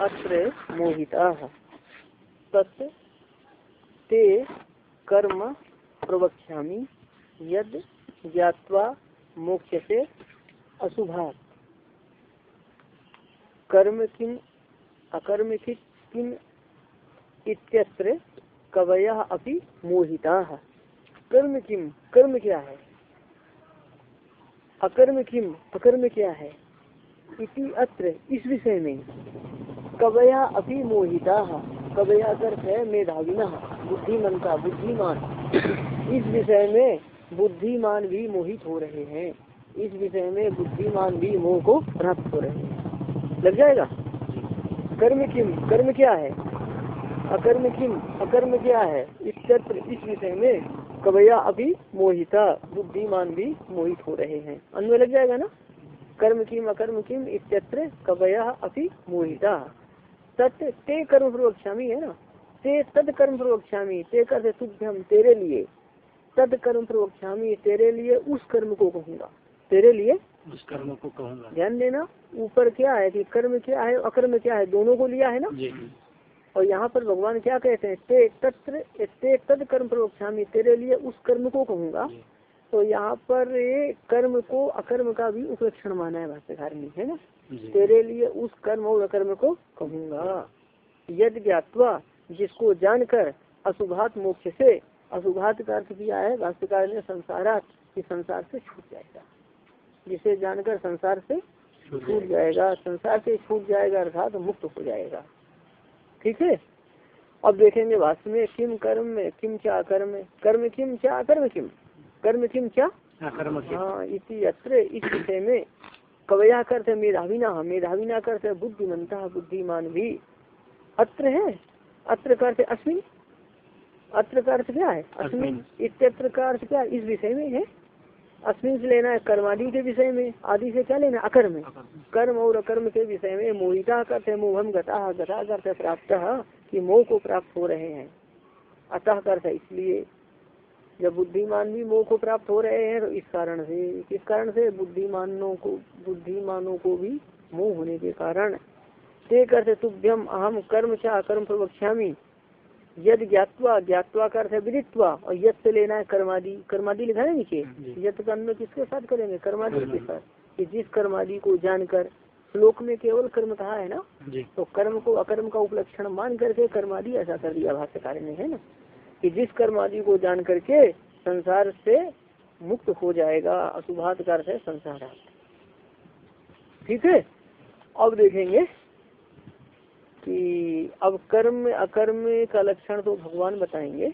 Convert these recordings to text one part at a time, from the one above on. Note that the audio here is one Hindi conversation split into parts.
अत्र मोहिता। तत् ते कर्म प्रवक्ष्यामि, यद ज्ञावा मोक्ष से अशुभा कर्म किम अकर्म किम इत्यत्र कवय अपि मोहिता। कर्म किम, कर्म क्या है? अकर्म किम अकर्म क्या है? इति अत्र, इस विषय में। कवया अपि मोहिता, कवया अर्थ है मेधाविना बुद्धिमंता बुद्धिमान। इस विषय में बुद्धिमान भी मोहित हो रहे हैं। इस विषय में बुद्धिमान भी मोह को प्राप्त हो रहे हैं। लग जाएगा? कर्म किम? कर्म क्या है? अकर्म किम? अकर्म क्या है? इस विषय में कवया अभी मोहिता बुद्धिमान भी मोहित हो रहे हैं। अन्वय लग जाएगा ना? कर्म किम अकर्म किम इत्यत्र कवया अभी मोहिता। तत् ते कर्म प्रवक्षामी है ना? ते तद कर्म प्रवक्षामी ते कर तुभ्यम तेरे लिए। तद कर्म प्रवक्षामी तेरे लिए उस कर्म को कहूँगा। तेरे लिए? उस कर्म को कहूँगा। ध्यान देना ऊपर क्या है कि कर्म क्या है अकर्म क्या है? दोनों को लिया है ना? और यहाँ पर भगवान क्या कहते हैं ते तत्र ते तद कर्म प्रवक्षामी तेरे लिए उस कर्म को कहूँगा। तो यहाँ पर कर्म को अकर्म का भी उपलक्षण माना है भाष्यकार ने है ना? तेरे लिए उस कर्म और अकर्म को कहूँगा। यद ज्ञातवा जिसको जानकर अशुभात मोक्ष से अशुभात का अर्थ किया है भाष्यकार ने संसारा कि संसार से छूट जाएगा। जिसे जानकर संसार से छूट जाएगा संसार से छूट जाएगा अर्थात मुक्त हो जाएगा। ठीक है? अब देखेंगे वास्तव में किम कर्म में किम क्या कर्म कर्म किम क्या कर्म किम? कर्म किम क्या? हाँ, कर्म हाँ इसी अत्र इस विषय में कवया करते मेधाविना मेधाविना करते बुद्धिमंता बुद्धिमान भी। अत्र है? अत्र करते अश्विन? अत्र का अर्थ क्या है? अश्विन। इत्यत्र का अर्थ क्या इस विषय में है। अश्विन से लेना है कर्मादि के विषय में आदि से क्या लेना अकर्म कर्म और अकर्म के विषय में मोहिता करते मोहम गता गता करते प्राप्त कि मोह को प्राप्त हो रहे हैं। अतः करते इसलिए जब बुद्धिमान भी मोह को प्राप्त हो रहे हैं तो इस कारण से किस कारण से? बुद्धिमानों को बुद्धिमानों को भी मोह होने के कारण। ते करते तुभ्यम अहम कर्म चाह कर्म प्रवक्ष्यामी। यद ज्ञातवा ज्ञातवा का अर्थ है विदित्वा और यद से लेना है कर्मादि कर्मादि लिखा है नीचे? यद का अन्य किसके साथ करेंगे? कर्मादि के साथ। कि जिस कर्मादि को जानकर श्लोक में केवल कर्म कहा है ना? तो कर्म को अकर्म का उपलक्षण मान करके कर्मादि ऐसा कर दिया भाष्यकार ने है ना? कि जिस कर्मादि को जान करके संसार से मुक्त हो जाएगा अशुभात का अर्थ है संसार ठीक है? अब देखेंगे कि अब कर्म अकर्म का लक्षण तो भगवान बताएँगे।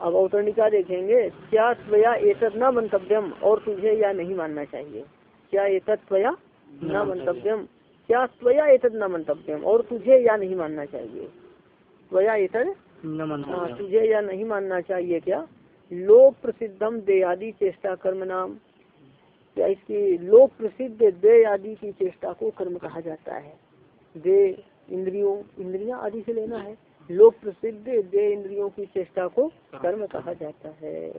अब अवतरणिका देखेंगे क्या त्वया एतद न मंतव्यम और तुझे या नहीं मानना चाहिए? क्या एतद त्वया न मंतव्यम। क्या त्वया एतद न मंतव्यम और तुझे या नहीं मानना चाहिए? त्वया नमन हाँ, तुझे या नहीं मानना चाहिए क्या? लोक प्रसिद्धम दे आदि चेष्टा कर्म नाम। क्या इसकी लोक प्रसिद्ध दे आदि की चेष्टा को कर्म कहा जाता है। दे इंद्रियों इंद्रिया आदि से लेना है। लोक प्रसिद्ध दे इंद्रियों की चेष्टा को कर्म कहा जाता है।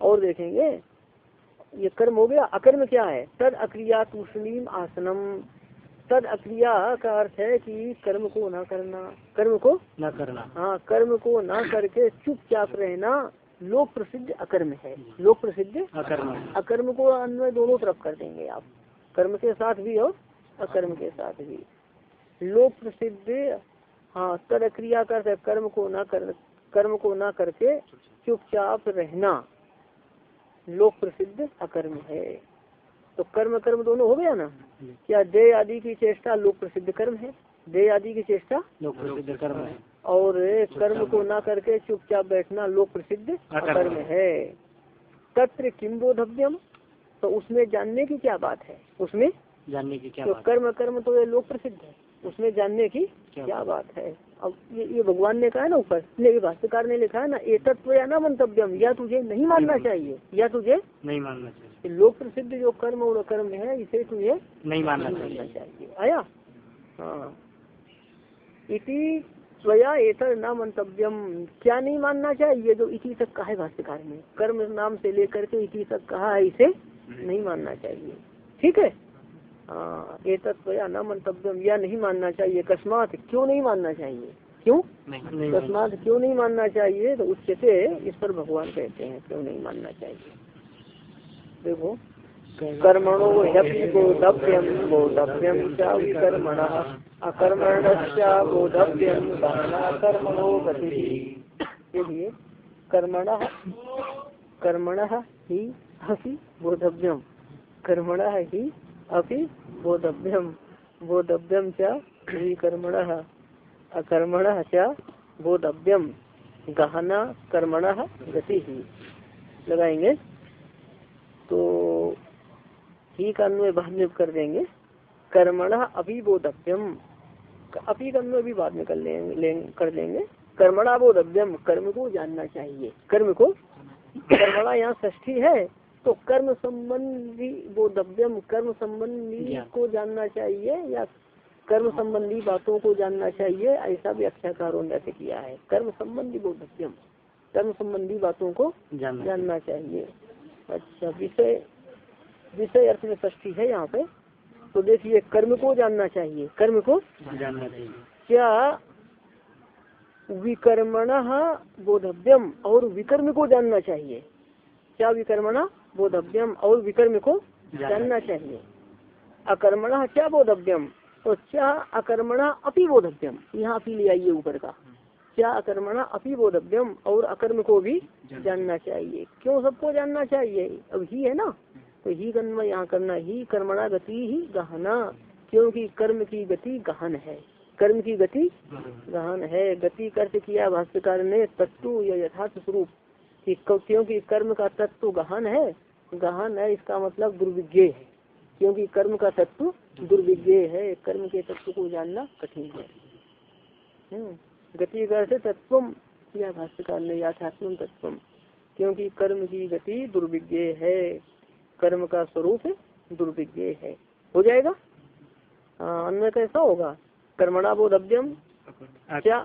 और देखेंगे ये कर्म हो गया। अकर्म क्या है? तद अक्रिया तूषणीम आसनम। तद अक्रिया का अर्थ है कि कर्म को ना करना कर्म को न करना। हाँ कर्म को ना करके चुपचाप रहना लोक प्रसिद्ध अकर्म है। लोक प्रसिद्ध अकर्म अकर्म को अन्वय दोनों तरफ़ कर देंगे आप। कर्म के साथ भी और अकर्म के साथ भी। लोक प्रसिद्ध हाँ तद क्रिया कर कर्म को ना कर कर्म को ना करके चुपचाप रहना। लोक प्रसिद्ध अकर्म है। तो कर्म कर्म दोनों हो गया ना? क्या दे आदि की चेष्टा लोक प्रसिद्ध कर्म है? दे आदि की चेष्टा लोक प्रसिद्ध कर्म है। और कर्म को ना करके चुपचाप बैठना लोक प्रसिद्ध अकर्म है। तत्र किम बोधव्यम तो उसमें जानने की क्या बात है? उसमें जानने की क्या तो बात कर्म कर्म तो ये लोक प्रसिद्ध है। उसमें जानने की क्या क्या बात? है? अब ये ये भगवान ने कहा है ना ऊपर ये भाष्यकार ने लिखा है ना ए तत्व या ना मंतव्यम या तुझे नहीं मानना चाहिए या तुझे नहीं मानना चाहिए। लोक प्रसिद्ध जो कर्म और अकर्म है इसे तुझे नहीं मानना चाहिए। आया? हाँ। इति स्वया एतर न मंतव्यम क्या नहीं मानना चाहिए जो इति तक कहा है भाष्यकार ने? कर्म नाम से लेकर के इति तक कहा है इसे नहीं मानना चाहिए। ठीक है? हाँ ये तत्व या न मंतव्यम या नहीं मानना चाहिए। अकस्मात क्यों नहीं मानना चाहिए? क्यों? अकस्मात क्यों नहीं मानना चाहिए? तो उससे इस पर भगवान कहते हैं क्यों नहीं मानना चाहिए? देखो कर्मणो बोधव्यम बोधव्यम च विकर्मण अकर्मण बोधव्यम कर्मणो गति। इसलिए कर्मण कर्मण ही हसी बोधव्यम कर्मण ही अपि बोधव्यम बोधव्यम च विकर्मण अकर्मण च बोधव्यम, गहना कर्मण गति। ही लगाएँगे? तो ही का अन्वय बाद में कर देंगे। कर्मण अभिबोधव्यम अभी का भी बाद में कर लेंगे कर लेंगे। कर्मणा बोधव्यम, कर्म को जानना चाहिए। कर्म को? कर्मणा यहाँ ष्ठी है। तो कर्म संबंधी बोधव्यम कर्म संबंधी को जानना चाहिए या कर्म संबंधी बातों को जानना चाहिए ऐसा व्याख्याकारों ने ऐसे किया है। कर्म संबंधी बोधव्यम कर्म संबंधी बातों को जानना जानना चाहिए। अच्छा विषय विषय अर्थ में ष्ठी है यहाँ पे। तो देखिए कर्म को जानना चाहिए। कर्म को जानना चाहिए। क्या विकर्मण बोधव्यम और विकर्म को जानना चाहिए? क्या विकर्मण? बोधव्यम और विकर्म को जानना चाहिए। अकर्मणा क्या बोधव्यम? तो क्या अकर्मणा अपि बोधव्यम? यहाँ अपी ले आइए ऊपर का। क्या अकर्मणा अपि बोधव्यम और अकर्म को भी जानना चाहिए। क्यों सबको जानना चाहिए? अब ही है ना? तो ही कर्म यहाँ करना ही कर्मणा गति ही गहना। क्योंकि कर्म की गति गहन है। कर्म की गति गहन। है। गति कर्त किया भाष्यकार ने तत्व या यथार्थ स्वरूप कि क्योंकि कर्म का तत्व गहन है गहन है इसका मतलब दुर्विज्ञ है क्योंकि कर्म का तत्व दुर्विज्ञ है कर्म के तत्व को जानना कठिन है। हम्म, गति का अर्थ या भाष्यकार ने याथात्म तत्वम क्योंकि कर्म की गति दुर्विज्ञ है कर्म का स्वरूप दुर्विज्ञ है। हो जाएगा? हाँ अन्य कैसा होगा? कर्मणा बोधव्यम क्या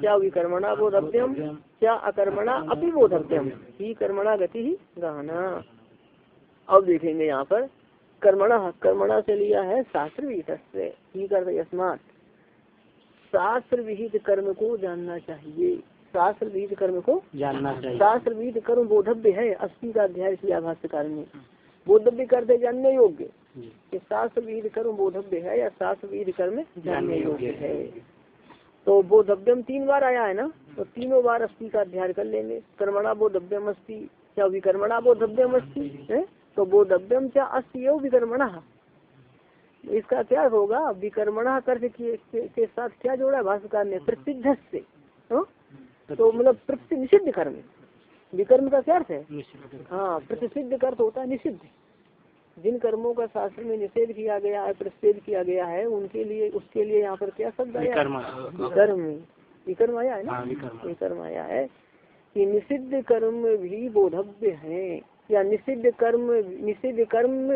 क्या विकर्मणा बोधव्यम क्या अकर्मणा अपनी बोधव्यम ही कर्मणा गति ही गहना। अब देखेंगे यहाँ पर कर्मणा कर्मणा से लिया है शास्त्र विहित यस्मात। शास्त्र विहित कर्म को जानना चाहिए। शास्त्र विहित कर्म को जानना चाहिए। शास्त्र विहित कर्म बोधव्य है अस्सी का अध्याय किया भाष्यकार ने बोधव्य करते जानने योग्य। कि शास्त्र विहित कर्म बोधव्य है या शास्त्र विहित कर्म जानने योग्य है। तो बोधव्यम तीन बार आया है ना तो तीनों बार अस्थि का अध्ययन कर लेंगे। कर्मणा बोधव्यम अस्थि क्या विकर्मणा बोधव्यम अस्थि है? तो बोधव्यम क्या अस्थि एवं विकर्मणा। इसका क्या होगा? विकर्मणा कर्ज के, साथ क्या जोड़ा है? भाष्यकार ने प्रसिद्ध से हाँ? तो मतलब प्रति निषिद्ध कर्म। विकर्म का क्या अर्थ है? हाँ प्रतिषिद्ध अर्थ होता है निषिद्ध। जिन कर्मों का शास्त्र में निषेध किया गया है प्रतिषेध किया गया है उनके लिए उसके लिए यहाँ पर क्या शब्द आया? विकर्म। विकर्म। आया है ना? हाँ विकर्म आया है कि निषिद्ध कर्म भी बोधव्य है। या निषिद्ध कर्म निषिद्ध कर्म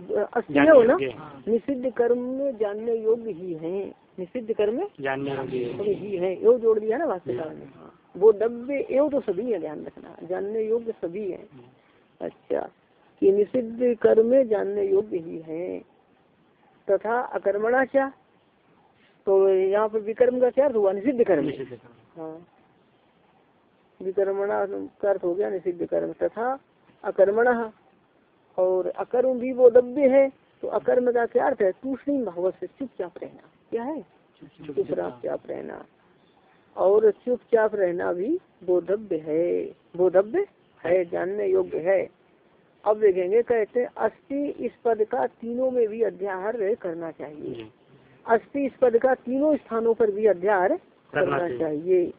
अस्थिर हो ना? निषिद्ध कर्म जानने योग्य ही है। निषिद्ध कर्म जानने योग्य ही। है एव जोड़ दिया ना भाष्यकार ने हाँ। वो डब्बे एव तो सभी है ध्यान रखना। जानने योग्य सभी है। अच्छा। कि निषिद्ध कर्म जानने योग्य ही है। तथा अकर्मणा क्या तो यहाँ पर विकर्म का क्या अर्थ हुआ? निषिद्ध कर्म कर्म। हाँ। विकर्मणा का अर्थ हो गया निषिद्ध कर्म। तथा अकर्मण। और अकर्म भी बोधव्य है तो अकर्म का क्या अर्थ है? तूषणी भाव से चुपचाप रहना। क्या है? चुपचाप। रहना। और चुपचाप रहना भी बोधव्य है। बोधव्य है जानने योग्य है। अब देखेंगे कहते हैं अस्थि इस पद का तीनों में भी अध्याहार करना चाहिए। अस्थि इस पद का तीनों स्थानों पर भी अध्याय करना चाहिए।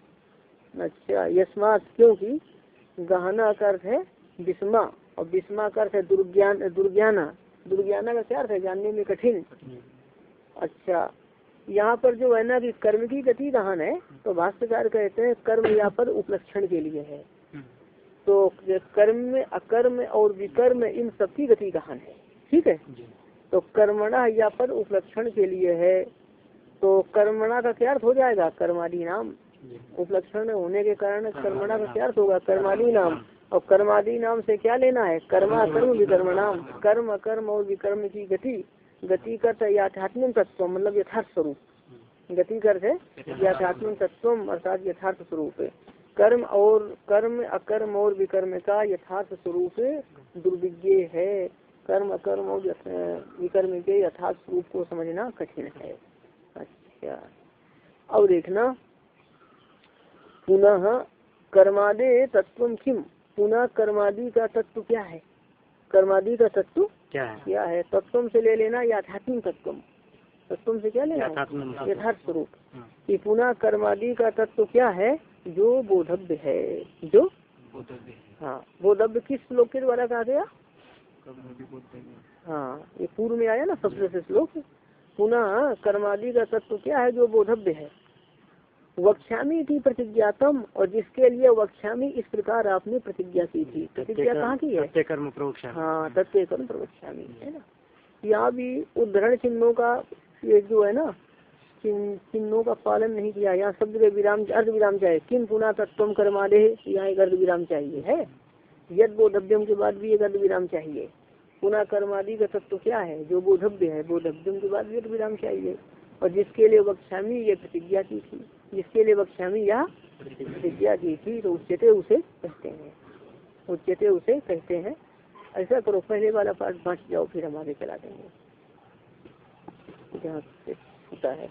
अच्छा यस्मात क्योंकि गहना का अर्थ है विस्मा और विस्मा का अर्थ है दुर्ज्ञान दुर्ज्ञाना। दुर्ज्ञाना का क्या अर्थ है? जानने में कठिन। अच्छा यहाँ पर जो है ना कि कर्म की गति गहन है तो भाष्यकार कहते हैं कर्म यहाँ पर उपलक्षण के लिए है। तो कर्म में अकर्म और विकर्म इन सबकी गति गहन है। ठीक है? तो कर्मणा यहाँ पर उपलक्षण के लिए है। तो कर्मणा का क्या अर्थ हो जाएगा? कर्मादि नाम उपलक्षण होने के कारण कर्मणा का क्या अर्थ होगा? कर्मादि नाम और कर्मादि नाम से क्या लेना है? कर्मा कर्म विकर्म नाम। कर्म अकर्म और विकर्म की गति। गति करता याथात्म तत्व मतलब यथार्थ स्वरूप। गति करते याथात्म तत्व अर्थात यथार्थ स्वरूप। कर्म और कर्म, अकर्म और विकर्म का यथार्थ स्वरूप दुर्विज्ञ है। कर्म, अकर्म और विकर्म के यथार्थ स्वरूप को समझना कठिन है। अच्छा। अब देखना। पुनः कर्मादे तत्व किम? पुनः कर्मादि का तत्व क्या है? कर्मादि का तत्व क्या है? क्या है? तत्व से ले लेना याथात्म तत्व तत्व से क्या लेना? यथार्थ स्वरूप। हाँ। कि पुनः कर्मादि का तत्व क्या है? जो बोधव्य है। जो? हाँ। बोधव्य किस श्लोक के द्वारा कहा गया? हाँ। ये पूर्व में आया ना सबसे श्लोक। पुनः कर्मादि का तत्व क्या है? जो बोधव्य है। वक्ष्यामी थी प्रतिज्ञातम और जिसके लिए वक्ष्यामी इस प्रकार आपने प्रतिज्ञा की थी। प्रतिज्ञा कहाँ की है? कर्म हाँ तत्व कर्म प्रवक्ष्यामी है ना? यहाँ भी उद्धरण चिन्हों का ये जो है ना चिन्हों का पालन नहीं किया। यहाँ शब्द के विराम अर्ध विराम चाहिए किन पुनः तत्व कर्मादे यहाँ एक अर्ध विराम चाहिए है? यद बोधव्यम के बाद भी एक अर्ध विराम चाहिए। पुनः कर्मादि का तत्व क्या है? जो बोधव्य है बोधव्यम के बाद भी एक विराम चाहिए। और जिसके लिए वक्ष्यामी ये प्रतिज्ञा की थी, जिसके लिए वक्ष्यामी यह प्रतिज्ञा की थी तो उच्चते उसे कहते हैं। उच्चते उसे कहते हैं। ऐसा करो, पहले वाला पार्ट बांट जाओ, फिर हम आगे चला देंगे। होता है।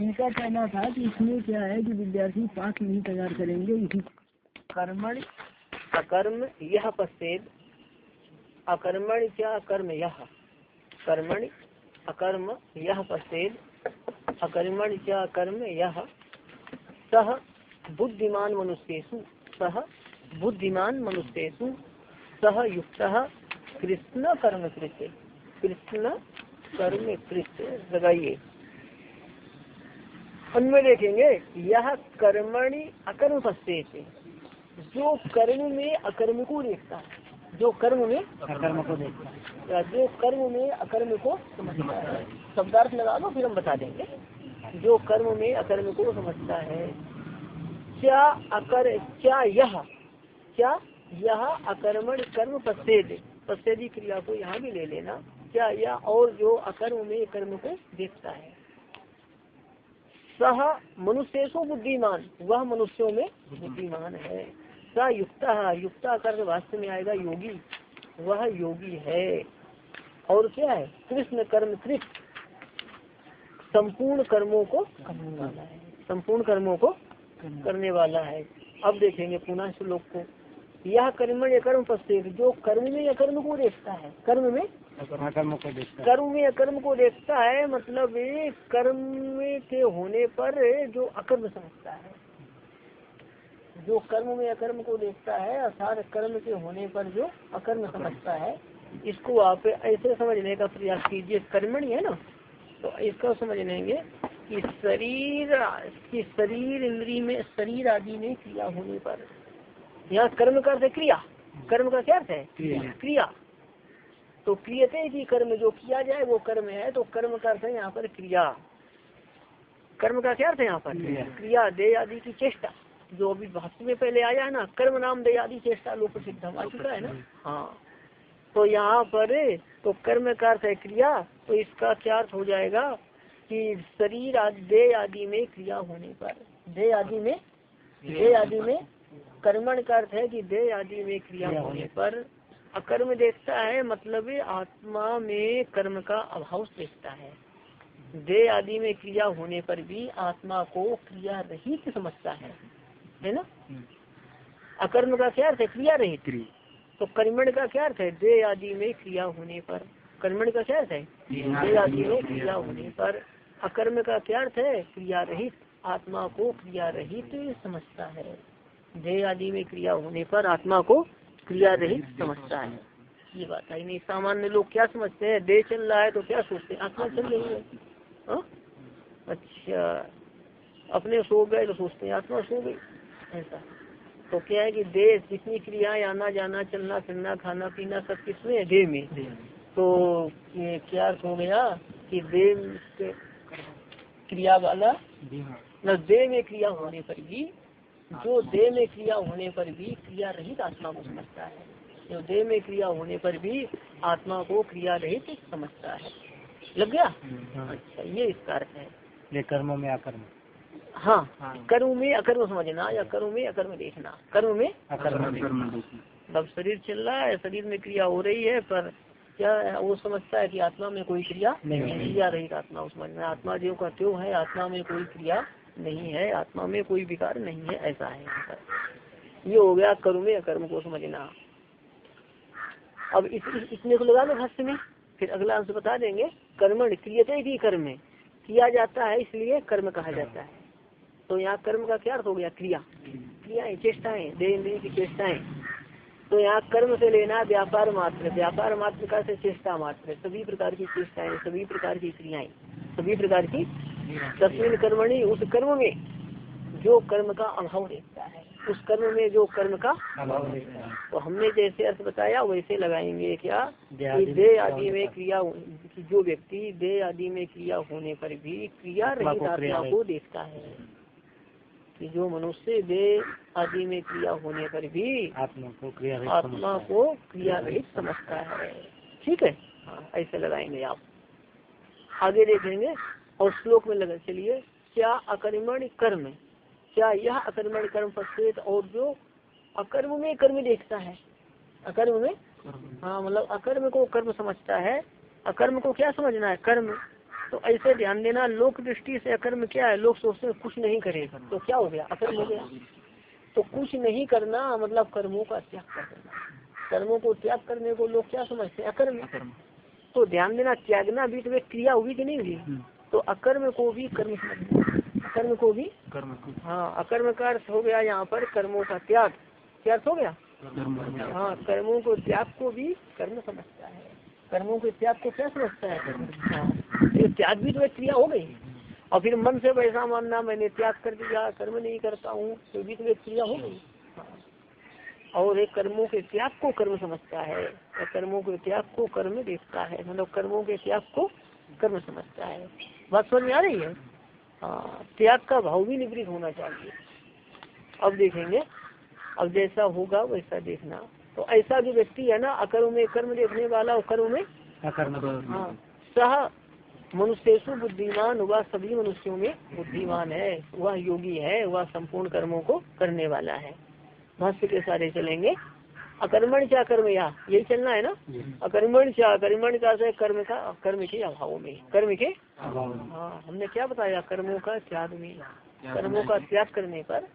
इनके कहना था कि इसमें क्या है कि विद्यार्थी पाठ नहीं तैयार करेंगे कर्मण अकर्म यह पश्चेद अकर्मण क्या कर्म यह कर्मण अकर्म यह पश्चेद अकर्मण क्या कर्म यह सह बुद्धिमान मनुष्येषु सह बुद्धिमान मनुष्येषु सह युक्त कृष्ण कर्म कृत्य कृष्ण कर्म कृत्य लगाइए उनमें देखेंगे यह कर्मणि अकर्म पश्चेत जो कर्म में अकर्म को देखता है जो कर्म में कर्म को देखता या जो कर्म में अकर्म को समझता है। शब्दार्थ लगा दो फिर हम बता देंगे। जो कर्म में अकर्म को समझता है क्या अकर क्या यह क्या यह अकर्मण कर्म पश्चेद पश्चेदी क्रिया को यहाँ भी ले लेना क्या यह और जो अकर्म में कर्म को देखता है। सह मनुष्यसो बुद्धिमान वह मनुष्यों में बुद्धिमान है। स युक्ता युक्ता कर वास्तव में आएगा योगी वह योगी है। और क्या है? कृष्ण कर्म कृत संपूर्ण कर्मों को करने वाला है। संपूर्ण कर्मों को करने वाला है। अब देखेंगे पुनः श्लोक को। यह कर्म या कर्म पश्चिम जो कर्म में या कर्म को देखता है कर्म में? कर्म को देखता कर्म में अकर्म को देखता है मतलब कर्म के होने पर जो अकर्म समझता है। जो कर्म में अकर्म को देखता है अर्थात कर्म के होने पर जो अकर्म। समझता है इसको आप ऐसे समझने का प्रयास कीजिए। कर्मणि है ना? तो इसका समझ लेंगे। कि शरीर कि शरीर इंद्री में शरीर आदि में क्रिया होने पर। यहाँ कर्म का अर्थ क्रिया। कर्म का क्या अर्थ है? क्रिया। तो क्रियते की कर्म जो किया जाए वो कर्म है तो कर्म का अर्थ है यहाँ पर क्रिया। कर्म का क्या अर्थ है यहाँ पर? क्रिया। दे आदि की चेष्टा। जो अभी भाष्य में पहले आया है ना कर्म नाम दे आदि चेष्टा लोक प्रसिद्ध आ चुका है ना? हाँ। तो यहाँ पर तो कर्म का अर्थ है क्रिया तो इसका क्या अर्थ हो जाएगा? कि शरीर आदि देह आदि में क्रिया होने पर देह आदि में देह आदि में कर्मण का अर्थ है कि देह आदि में क्रिया होने पर। अकर्म देखता है मतलब आत्मा में कर्म का अभाव देखता है। देह आदि में क्रिया होने पर भी आत्मा को क्रिया रहित समझता है। है ना? अकर्म का क्या अर्थ है? क्रिया रहित। तो कर्मण का क्या अर्थ है? देह आदि में क्रिया होने पर। कर्मण का क्या अर्थ है? देह आदि में क्रिया होने पर अकर्म का क्या अर्थ है? क्रिया रहित आत्मा को क्रिया रहित समझता है। देह आदि में क्रिया होने पर आत्मा को क्रिया रहित समझता है। ये बात है नहीं। सामान्य लोग क्या समझते हैं? देह चल रहा है तो क्या सोचते हैं? आत्मा चल रही है। हाँ? अच्छा। अपने सो गए तो सोचते हैं आत्मा सो गई। ऐसा। तो क्या है कि देह जितनी क्रियाएँ आना जाना चलना फिरना खाना पीना सब किसमें? है देह में। तो ये क्या अर्थ हो गया कि देह क्रिया वाला न देह में क्रिया होने पर भी जो देह में क्रिया होने पर भी क्रिया रहित आत्मा को समझता है। जो देह में क्रिया होने पर भी आत्मा को क्रिया रहित समझता है। लग गया? अच्छा ये इसका अर्थ है। ये कर्मों में अकर्म। हाँ कर्म में अकर्म समझना या कर्म में अकर्म देखना। कर्म में अकर्म। अब शरीर चल रहा है शरीर में क्रिया हो रही है पर क्या है, वो समझता है कि आत्मा में कोई क्रिया नहीं क्रिया रहित आत्मा उस समझ में। आत्मा जो का त्यों है आत्मा में कोई क्रिया नहीं है आत्मा में कोई विकार नहीं है ऐसा है ये हो गया कर्म में अकर्म को समझना। अब इस, इस इतने को लगा लो भाष्य में। फिर अगला अंश बता देंगे। कर्मण क्रियते की कर्म। में किया जाता है इसलिए कर्म कहा जाता है। तो यहाँ कर्म का क्या अर्थ हो गया? क्रिया। क्रियाएँ चेष्टाएँ देह इंद्रिय की चेष्टाएँ। तो यहाँ कर्म से लेना व्यापार मात्र व्यापार मात्र का से चेष्टा मात्र सभी प्रकार की चेष्टाएँ सभी प्रकार की क्रियाएँ सभी प्रकार की तस्वीर कर्मणी उस कर्म में जो कर्म का अभाव देखता है उस कर्म में जो कर्म का अभाव देखता है। तो हमने जैसे अर्थ बताया वैसे लगाएँगे क्या? कि आदि आदि में क्रिया कि जो व्यक्ति दे आदि में क्रिया होने पर भी क्रिया रहित आत्मा को देखता है। कि जो मनुष्य देह आदि में क्रिया होने पर भी आत्मा को क्रिया आत्मा समझता है। को क्रिया रहित समझता है। ठीक है? हाँ ऐसे लगाएँगे आप। आगे देखेंगे और श्लोक में लगा चलिए। क्या अकर्मण कर्म? क्या यह अकर्मण कर्म पश्चेत और जो अकर्म में कर्म देखता है? अकर्म में? हाँ मतलब अकर्म को कर्म समझता है। अकर्म को क्या समझना है? कर्म। तो ऐसे ध्यान देना लोक दृष्टि से अकर्म क्या है? लोग सोचते हैं कुछ नहीं करेगा। तो क्या हो गया? अकर्म हो गया। तो कुछ नहीं करना मतलब कर्मों का त्याग कर देना। कर्मों को त्याग करने को लोग क्या समझते हैं? अकर्म। तो ध्यान देना त्यागना भी तो क्रिया हुई कि नहीं हुई तो अकर्म को भी कर्म समझना अकर्म को भी? कर्म हाँ अकर्म का अर्थ हो गया यहाँ पर कर्मों का त्याग। क्या अर्थ हो गया। हाँ कर्मों को त्याग को भी कर्म समझता है। कर्मों के त्याग को क्या समझता है त्याग भी तो एक क्रिया हो गई। और फिर मन से वैसा मानना, मैंने त्याग कर दिया, कर्म नहीं करता हूँ तो भी तो एक क्रिया हो गई। और एक कर्मों के त्याग को कर्म समझता है। और कर्मों के त्याग को कर्म देखता है। मतलब कर्मों के त्याग को कर्म समझता है। बात समझ में आ रही है? हाँ त्याग का भाव भी निवृत्त होना चाहिए। अब देखेंगे। अब जैसा होगा वैसा देखना। तो ऐसा जो व्यक्ति है ना अकर्म में कर्म देखने वाला और कर्म में? अकर्म हाँ। सह मनुष्यसु बुद्धिमान वह सभी मनुष्यों में बुद्धिमान है वह योगी है वह संपूर्ण कर्मों को करने वाला है। भाष्य के सारे चलेंगे। अकर्मण क्या कर्म या यही चलना है ना? अकर्मण क्या अकर्मण का से कर्म का कर्म के अभाव में। कर्म के? हाँ हमने क्या बताया? कर्मों का त्याग में। कर्मों का त्याग करने पर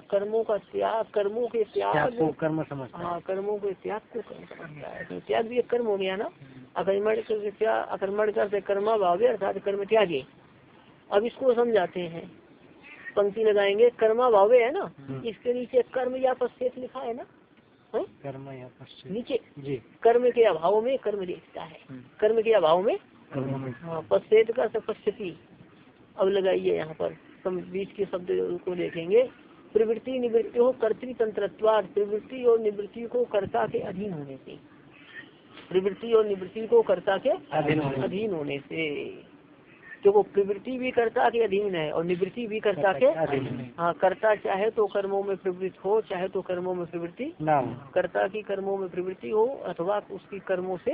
कर्मों का त्याग कर्मों के त्याग त्याग को कर्म समझता है। हाँ कर्मों के त्याग को कर्म समझता है। तो त्याग भी एक कर्म हो गया ना। अकर्मण के अकर्मण कर कर्मा भावे अर्थात कर्म त्यागे। अब इसको समझाते हैं। पंक्ति लगाएँगे कर्मा भावे है ना। हम्म। इसके नीचे कर्म या पश्चेत लिखा है ना। है? कर्म या पश्चिम नीचे। जी। कर्म के अभाव में कर्म देखता है। हम्म। कर्म के अभाव में? हाँ पश्चेत का पश्चती। अब लगाइए यहाँ पर। बीच के शब्द को देखेंगे। प्रवृत्ति निवृत्ति हो कर्तृतंत्रत्वाद प्रवृत्ति और निवृत्ति को कर्ता के अधीन होने से। प्रवृत्ति और निवृत्ति को कर्ता के अधीन होने से। से। क्योंकि प्रवृत्ति भी कर्ता के अधीन है और निवृत्ति भी कर्ता के अधीन हाँ। कर्ता चाहे तो कर्मों में प्रवृत्त हो चाहे तो कर्मों में प्रवृत्ति कर्ता की कर्मों में प्रवृत्ति हो अथवा उसकी कर्मों से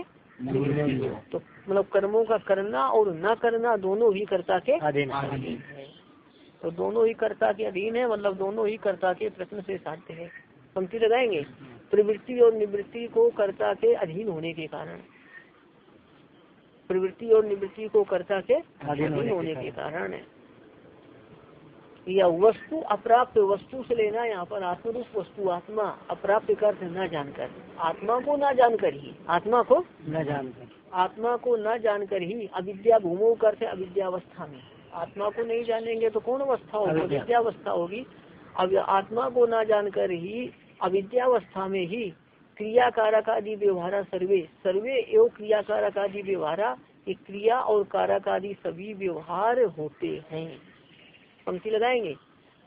हो। तो मतलब कर्मों का करना और न करना दोनों ही कर्ता के अधीन अधीन है। तो दोनों ही कर्ता के अधीन है मतलब दोनों ही कर्ता के प्रश्न से साध्य है। पंक्ति लगाएँगे। प्रवृत्ति और निवृत्ति को कर्ता के अधीन होने के कारण। प्रवृत्ति और निवृत्ति को कर्ता के अधीन होने के कारण। है। या वस्तु अप्राप्त वस्तु से लेना यहाँ पर आत्मरूप वस्तु आत्मा अप्राप्त का अर्थ न जानकर। आत्मा को न जानकर ही आत्मा को न जानकर। आत्मा को न जानकर ही अविद्या भूमो करते अविद्यावस्था में। आत्मा को नहीं जानेंगे तो कौन अवस्था होगी? अविद्या। अविद्यावस्था होगी। अब आत्मा को ना जानकर ही अविद्यावस्था में ही क्रिया कारक आदि व्यवहारा सर्वे सर्वे एवं क्रिया कारक आदि व्यवहारा ये क्रिया और कारक आदि सभी व्यवहार होते हैं। पंक्ति लगाएँगे।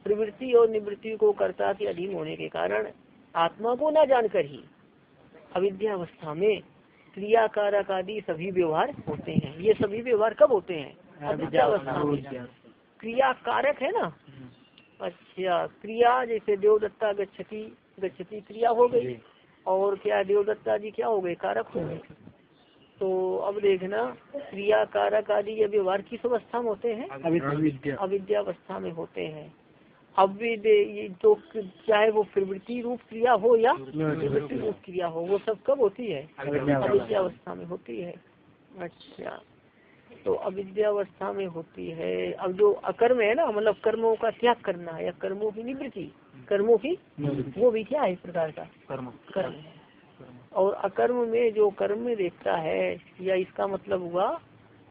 प्रवृत्ति और निवृत्ति को कर्ता के अधीन होने के कारण आत्मा को ना जानकर ही अविद्यावस्था में क्रिया कारक आदि सभी व्यवहार होते हैं। ये सभी व्यवहार कब होते हैं? क्रिया कारक है ना? अच्छा क्रिया जैसे देवदत्ता गच्छति गच्छति क्रिया हो गई। और क्या देवदत्ता जी क्या हो गए? कारक हो गए। तो अब देखना क्रिया कारक आदि ये व्यवहार किस अवस्था में होते हैं? अविद्या। अविद्यावस्था में होते हैं। अविद ये तो चाहे वो प्रवृत्ति रूप क्रिया हो या निवृत्ति रूप। क्रिया हो वो सब कब होती है? अविद्यावस्था में होती है। अच्छा। तो अविद्यावस्था में होती है। अब जो अकर्म है ना मतलब कर्मों का त्याग करना या कर्मों की निवृत्ति कर्मों की वो भी क्या है इस प्रकार का? कर्म। कर्म। है और अकर्म में जो कर्म में देखता है या इसका मतलब हुआ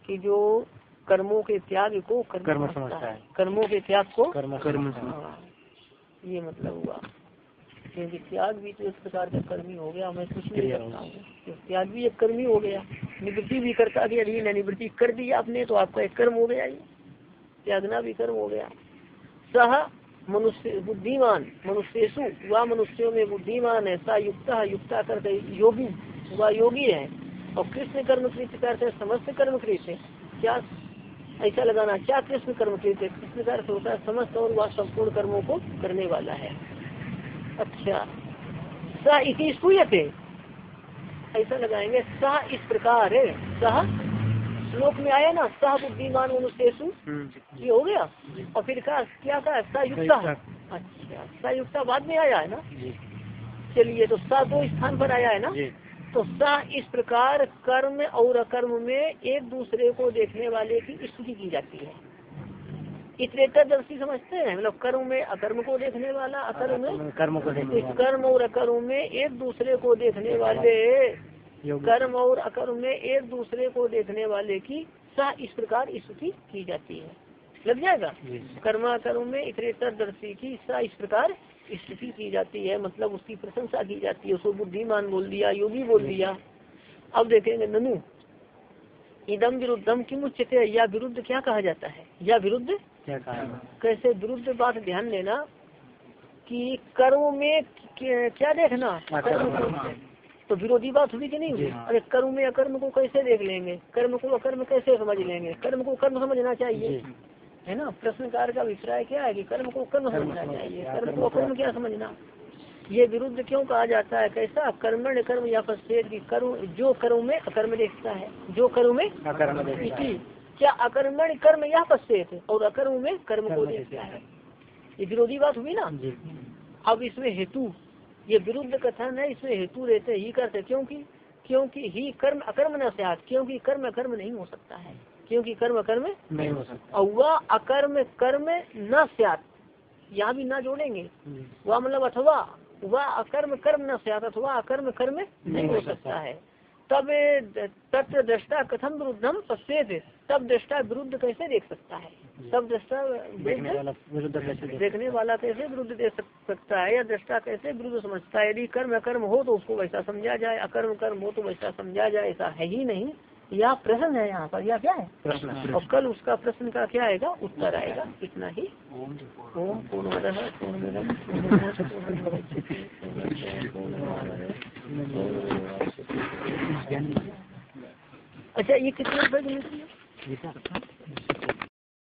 कि जो कर्मों के त्याग को कर्म, कर्म समझता है। है। कर्मों के त्याग को कर्म कर्म हाँ, ये मतलब हुआ। क्योंकि त्याग भी तो एक प्रकार का कर्मी हो गया मैं कुछ नहीं करता हूँ। तो त्याग भी एक कर्मी हो गया। निवृत्ति भी करता के अधीन है निवृत्ति कर दी आपने तो आपका एक कर्म हो गया ये। त्यागना भी कर्म हो गया। सह मनुष्य बुद्धिमान मनुष्यसु वह मनुष्यों में बुद्धिमान है सा युक्ता युक्ता करते योगी वह योगी है। और कृष्ण कर्म कृत करते समस्त कर्म कृत है क्या ऐसा लगाना क्या कृष्ण कर्म कृत है कृष्ण का होता है समस्त और वह संपूर्ण कर्मों को करने वाला है। अच्छा। स इसी स्तूयते ऐसा लगाएँगे सह इस प्रकार है। सह श्लोक में आया ना सह बुद्धिमान मनुष्यसु ये हो गया? और फिर कहा क्या कहा? सयुक्ता अच्छा सयुक्ता बाद में आया है ना? चलिए तो स दो स्थान पर आया है ना? तो स इस प्रकार कर्म और अकर्म में एक दूसरे को देखने वाले की स्तुति की जाती है। इतरेतरदर्शी समझते हैं मतलब कर्म में अकर्म को देखने वाला अकर्म में? कर्म को इस कर्म और अकर्म में एक दूसरे को देखने वाले कर्म और अकर्म में एक दूसरे को देखने वाले की सा इस प्रकार स्तुति की जाती है। लग जाएगा? कर्मा कर्म में इतरेतर दर्शी की सा इस प्रकार स्तुति की जाती है मतलब उसकी प्रशंसा की जाती है उसको बुद्धिमान बोल दिया योगी बोल दिया। अब देखेंगे ननु। इदम विरुद्धम किम उच्चते या विरुद्ध क्या कहा जाता है? या विरुद्ध क्या कहा? कैसे विरुद्ध बात ध्यान देना कि कर्म में क्या देखना? कर्म तो विरोधी बात हुई कि नहीं हुई? अरे कर्म में अकर्म को कैसे देख लेंगे? कर्म को अकर्म कैसे समझ लेंगे? कर्म को कर्म समझना चाहिए। है ना? प्रश्नकार का अभिप्राय क्या है कि कर्म को कर्म समझना चाहिए। कर्म को अकर्म क्या समझना? ये विरुद्ध क्यों कहा जाता है? कैसा? कर्मण कर्म या पश्चेद की कर्म जो कर्म में अकर्म देखता है जो कर्म में कर्म इसी क्या अकर्मण कर्म या पश्चेत और अकर्म में कर्म को देखता है। ये विरोधी बात हुई ना? अब इसमें हेतु ये विरुद्ध कथन है इसमें हेतु रहते ही करते क्योंकि क्योंकि ही कर्म अकर्म न सात क्योंकि कर्म अकर्म नहीं हो सकता है। क्योंकि कर्म अकर्म नहीं हो सकता। और वह अकर्म कर्म न स्यात यहाँ भी ना जोड़ेंगे। वह मतलब अथवा वह अकर्म कर्म न स्यात अथवा अकर्म कर्म नहीं हो सकता है। तब तत्व दृष्टा कथम विरुद्धम पश्चेत तब दृष्टा विरुद्ध कैसे देख सकता है? तब दृष्टा देखने वाला कैसे देखने वाला कैसे विरुद्ध देख सकता है? या दृष्टा कैसे विरुद्ध समझता है? यदि कर्म अकर्म हो तो उसको वैसा समझा जाए अकर्म कर्म हो तो वैसा समझा जाए ऐसा है ही नहीं। यह प्रश्न है यहाँ पर यह क्या है? प्रश्न और कल उसका प्रश्न का क्या आएगा? उत्तर आएगा। इतना ही। ओम पूर्णमेवावशिष्यते। अच्छा ये कितने रुपए की मिलती है गीता